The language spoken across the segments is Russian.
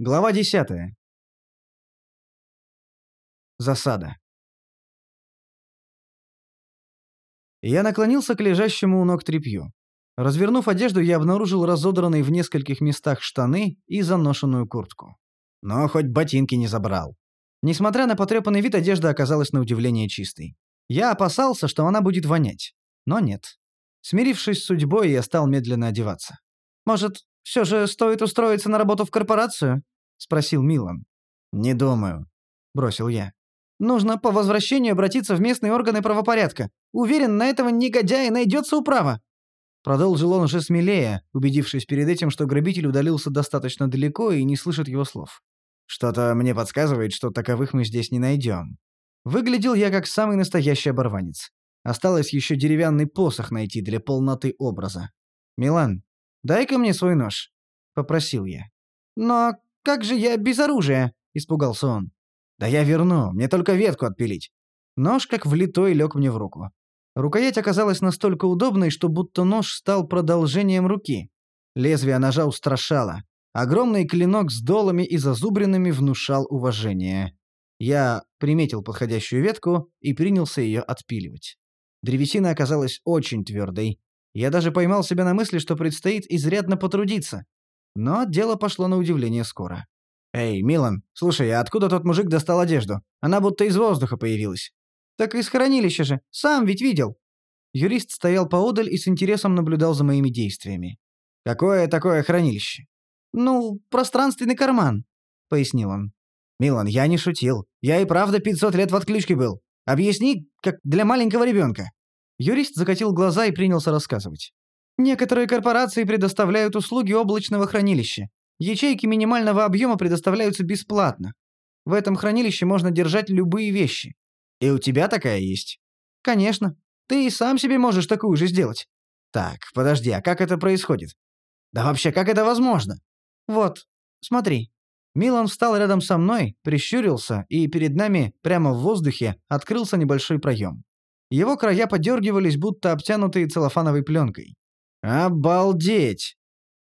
Глава 10. Засада. Я наклонился к лежащему у ног тряпью. Развернув одежду, я обнаружил разодранные в нескольких местах штаны и заношенную куртку. Но хоть ботинки не забрал. Несмотря на потрепанный вид, одежда оказалась на удивление чистой. Я опасался, что она будет вонять. Но нет. Смирившись с судьбой, я стал медленно одеваться. «Может, все же стоит устроиться на работу в корпорацию?» — спросил Милан. «Не думаю», — бросил я. «Нужно по возвращению обратиться в местные органы правопорядка. Уверен, на этого негодяя найдется управа». Продолжил он уже смелее, убедившись перед этим, что грабитель удалился достаточно далеко и не слышит его слов. «Что-то мне подсказывает, что таковых мы здесь не найдем». Выглядел я как самый настоящий оборванец. Осталось еще деревянный посох найти для полноты образа. «Милан, дай-ка мне свой нож», — попросил я. «Но как же я без оружия?» — испугался он. «Да я верну, мне только ветку отпилить». Нож как влитой лег мне в руку. Рукоять оказалась настолько удобной, что будто нож стал продолжением руки. Лезвие ножа устрашало. Огромный клинок с долами и зазубринами внушал уважение. Я приметил подходящую ветку и принялся ее отпиливать. Древесина оказалась очень твердой. Я даже поймал себя на мысли, что предстоит изрядно потрудиться. Но дело пошло на удивление скоро. «Эй, Милан, слушай, а откуда тот мужик достал одежду? Она будто из воздуха появилась». «Так из хранилища же. Сам ведь видел». Юрист стоял поодаль и с интересом наблюдал за моими действиями. «Какое такое хранилище?» «Ну, пространственный карман», — пояснил он. «Милан, я не шутил. Я и правда 500 лет в отключке был. Объясни, как для маленького ребенка». Юрист закатил глаза и принялся рассказывать. Некоторые корпорации предоставляют услуги облачного хранилища. Ячейки минимального объема предоставляются бесплатно. В этом хранилище можно держать любые вещи. И у тебя такая есть? Конечно. Ты и сам себе можешь такую же сделать. Так, подожди, а как это происходит? Да вообще, как это возможно? Вот, смотри. Милан встал рядом со мной, прищурился, и перед нами, прямо в воздухе, открылся небольшой проем. Его края подергивались, будто обтянутые целлофановой пленкой. «Обалдеть!»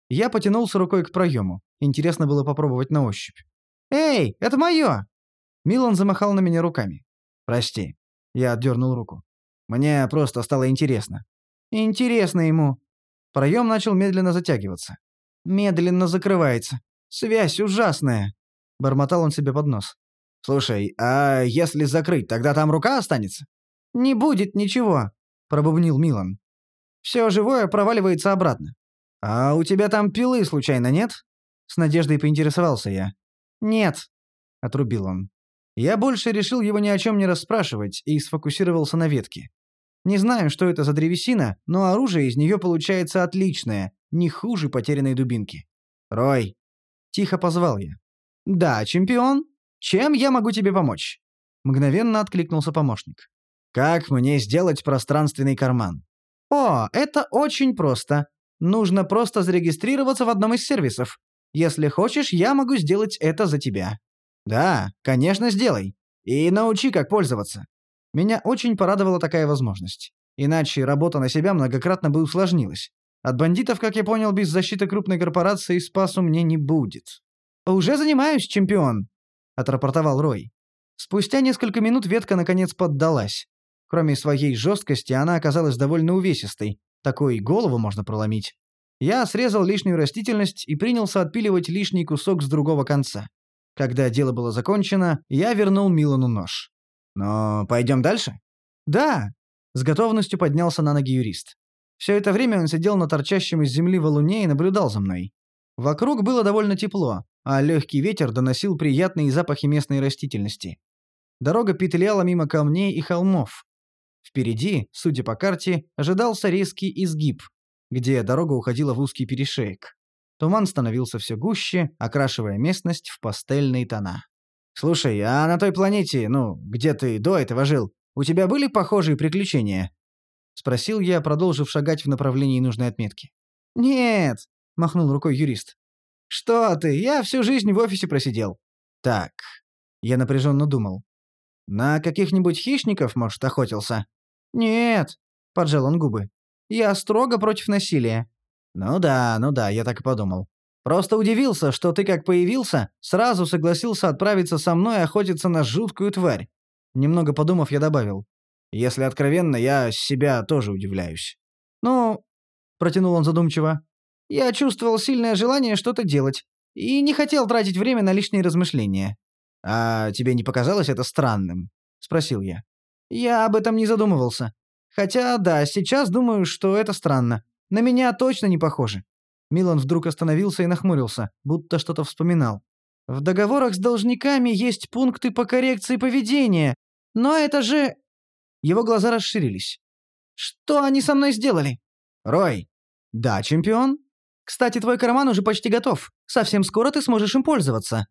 Я потянулся рукой к проему. Интересно было попробовать на ощупь. «Эй, это мое!» Милан замахал на меня руками. «Прости». Я отдернул руку. «Мне просто стало интересно». «Интересно ему». Проем начал медленно затягиваться. «Медленно закрывается. Связь ужасная», — бормотал он себе под нос. «Слушай, а если закрыть, тогда там рука останется?» «Не будет ничего», — пробубнил Милан. Все живое проваливается обратно. А у тебя там пилы случайно нет? С надеждой поинтересовался я. Нет, отрубил он. Я больше решил его ни о чем не расспрашивать и сфокусировался на ветке. Не знаю, что это за древесина, но оружие из нее получается отличное, не хуже потерянной дубинки. «Рой!» – тихо позвал я. «Да, чемпион. Чем я могу тебе помочь?» Мгновенно откликнулся помощник. «Как мне сделать пространственный карман?» «О, это очень просто. Нужно просто зарегистрироваться в одном из сервисов. Если хочешь, я могу сделать это за тебя». «Да, конечно, сделай. И научи, как пользоваться». Меня очень порадовала такая возможность. Иначе работа на себя многократно бы усложнилась. От бандитов, как я понял, без защиты крупной корпорации спасу мне не будет. «Уже занимаюсь, чемпион», — отрапортовал Рой. Спустя несколько минут ветка наконец поддалась. Кроме своей жесткости, она оказалась довольно увесистой. Такой голову можно проломить. Я срезал лишнюю растительность и принялся отпиливать лишний кусок с другого конца. Когда дело было закончено, я вернул Милану нож. «Но пойдем дальше?» «Да!» — с готовностью поднялся на ноги юрист. Все это время он сидел на торчащем из земли валуне и наблюдал за мной. Вокруг было довольно тепло, а легкий ветер доносил приятные запахи местной растительности. Дорога петляла мимо камней и холмов, Впереди, судя по карте, ожидался резкий изгиб, где дорога уходила в узкий перешеек. Туман становился все гуще, окрашивая местность в пастельные тона. «Слушай, а на той планете, ну, где ты до этого жил, у тебя были похожие приключения?» — спросил я, продолжив шагать в направлении нужной отметки. «Нет», — махнул рукой юрист. «Что ты, я всю жизнь в офисе просидел». «Так», — я напряженно думал. На каких-нибудь хищников, может, охотился? Нет, поджал он губы. Я строго против насилия. Ну да, ну да, я так и подумал. Просто удивился, что ты как появился, сразу согласился отправиться со мной охотиться на жуткую тварь. Немного подумав, я добавил. Если откровенно, я себя тоже удивляюсь. Ну, протянул он задумчиво. Я чувствовал сильное желание что-то делать и не хотел тратить время на лишние размышления. А тебе не показалось это странным? спросил я. Я об этом не задумывался. Хотя, да, сейчас думаю, что это странно. На меня точно не похоже. Милан вдруг остановился и нахмурился, будто что-то вспоминал. В договорах с должниками есть пункты по коррекции поведения, но это же... Его глаза расширились. Что они со мной сделали? Рой. Да, чемпион. Кстати, твой карман уже почти готов. Совсем скоро ты сможешь им пользоваться.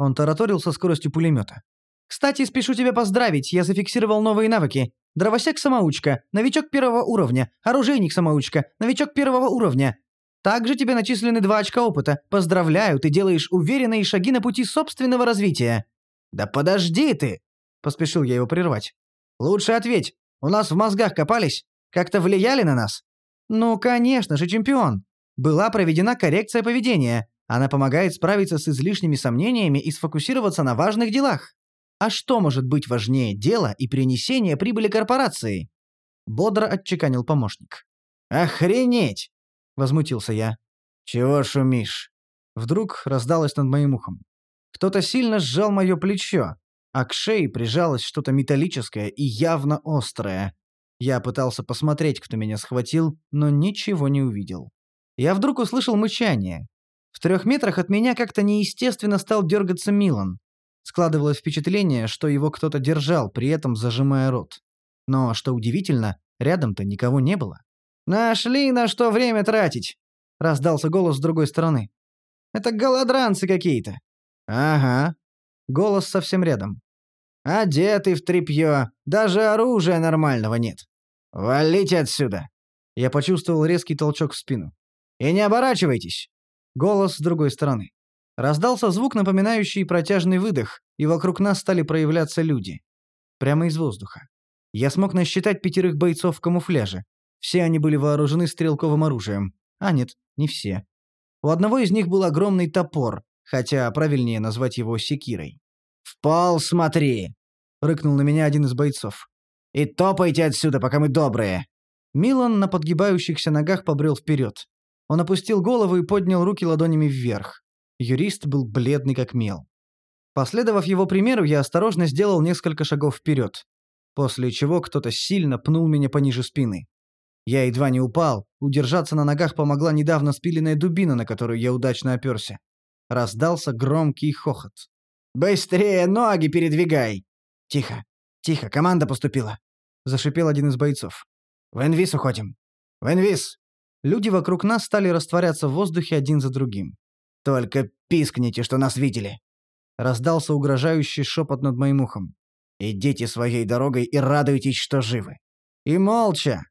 Он тараторил со скоростью пулемета. Кстати, спешу тебя поздравить, я зафиксировал новые навыки. Дровосек-самоучка, новичок первого уровня, оружейник-самоучка, новичок первого уровня. Также тебе начислены два очка опыта. Поздравляю, ты делаешь уверенные шаги на пути собственного развития. Да подожди ты, поспешил я его прервать. Лучше ответь. У нас в мозгах копались, как-то влияли на нас. Ну, конечно же, чемпион. Была проведена коррекция поведения. Она помогает справиться с излишними сомнениями и сфокусироваться на важных делах. А что может быть важнее дела и принесения прибыли корпорации? Бодро отчеканил помощник. Охренеть! возмутился я. Чего шумишь? Вдруг раздалось над моим ухом. Кто-то сильно сжал мое плечо, а к шее прижалось что-то металлическое и явно острое. Я пытался посмотреть, кто меня схватил, но ничего не увидел. Я вдруг услышал мычание. В трех метрах от меня как-то неестественно стал дергаться Милан. Складывалось впечатление, что его кто-то держал, при этом зажимая рот. Но, что удивительно, рядом-то никого не было. «Нашли на что время тратить!» — раздался голос с другой стороны. «Это голодранцы какие-то». «Ага». Голос совсем рядом. «Одеты в тряпье, даже оружия нормального нет. Валите отсюда!» Я почувствовал резкий толчок в спину. «И не оборачивайтесь!» Голос с другой стороны. Раздался звук, напоминающий протяжный выдох, и вокруг нас стали проявляться люди. Прямо из воздуха. Я смог насчитать пятерых бойцов в камуфляже. Все они были вооружены стрелковым оружием. А нет, не все. У одного из них был огромный топор, хотя правильнее назвать его секирой. «В пол смотри!» — рыкнул на меня один из бойцов. «И топайте отсюда, пока мы добрые!» Милан на подгибающихся ногах побрел вперед. Он опустил голову и поднял руки ладонями вверх. Юрист был бледный как мел. Последовав его примеру, я осторожно сделал несколько шагов вперед, после чего кто-то сильно пнул меня пониже спины. Я едва не упал, удержаться на ногах помогла недавно спиленная дубина, на которую я удачно оперся. Раздался громкий хохот. «Быстрее ноги передвигай!» «Тихо, тихо, команда поступила!» Зашипел один из бойцов. «В инвиз уходим!» «В инвиз!» Люди вокруг нас стали растворяться в воздухе один за другим. «Только пискните, что нас видели!» Раздался угрожающий шепот над моим ухом. «Идите своей дорогой и радуйтесь, что живы!» «И молча!»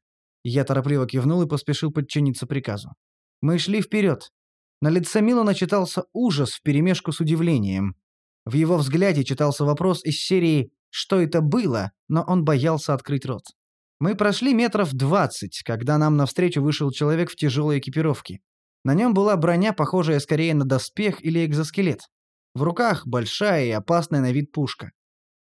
Я торопливо кивнул и поспешил подчиниться приказу. Мы шли вперед. На лице Милана читался ужас вперемешку с удивлением. В его взгляде читался вопрос из серии «Что это было?», но он боялся открыть рот. Мы прошли метров двадцать, когда нам навстречу вышел человек в тяжелой экипировке. На нем была броня, похожая скорее на доспех или экзоскелет. В руках большая и опасная на вид пушка.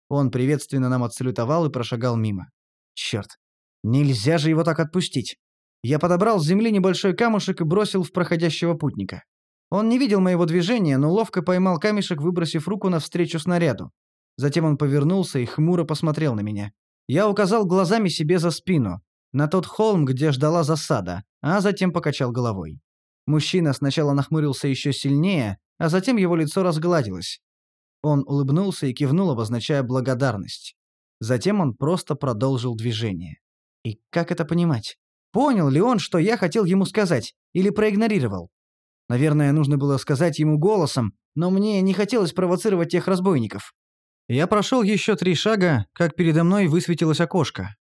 Он приветственно нам отсалютовал и прошагал мимо. Черт, нельзя же его так отпустить. Я подобрал с земли небольшой камушек и бросил в проходящего путника. Он не видел моего движения, но ловко поймал камешек, выбросив руку навстречу снаряду. Затем он повернулся и хмуро посмотрел на меня. Я указал глазами себе за спину, на тот холм, где ждала засада, а затем покачал головой. Мужчина сначала нахмурился еще сильнее, а затем его лицо разгладилось. Он улыбнулся и кивнул, обозначая благодарность. Затем он просто продолжил движение. И как это понимать? Понял ли он, что я хотел ему сказать, или проигнорировал? Наверное, нужно было сказать ему голосом, но мне не хотелось провоцировать тех разбойников. Я прошел еще три шага, как передо мной высветилось окошко.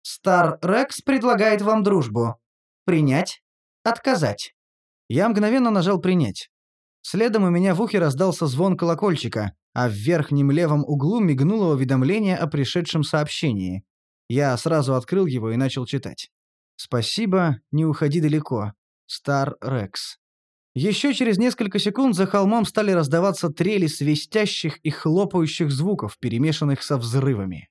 «Стар Рекс предлагает вам дружбу. Принять? Отказать?» Я мгновенно нажал «принять». Следом у меня в ухе раздался звон колокольчика, а в верхнем левом углу мигнуло уведомление о пришедшем сообщении. Я сразу открыл его и начал читать. «Спасибо, не уходи далеко. Стар Рекс». Еще через несколько секунд за холмом стали раздаваться трели свистящих и хлопающих звуков, перемешанных со взрывами.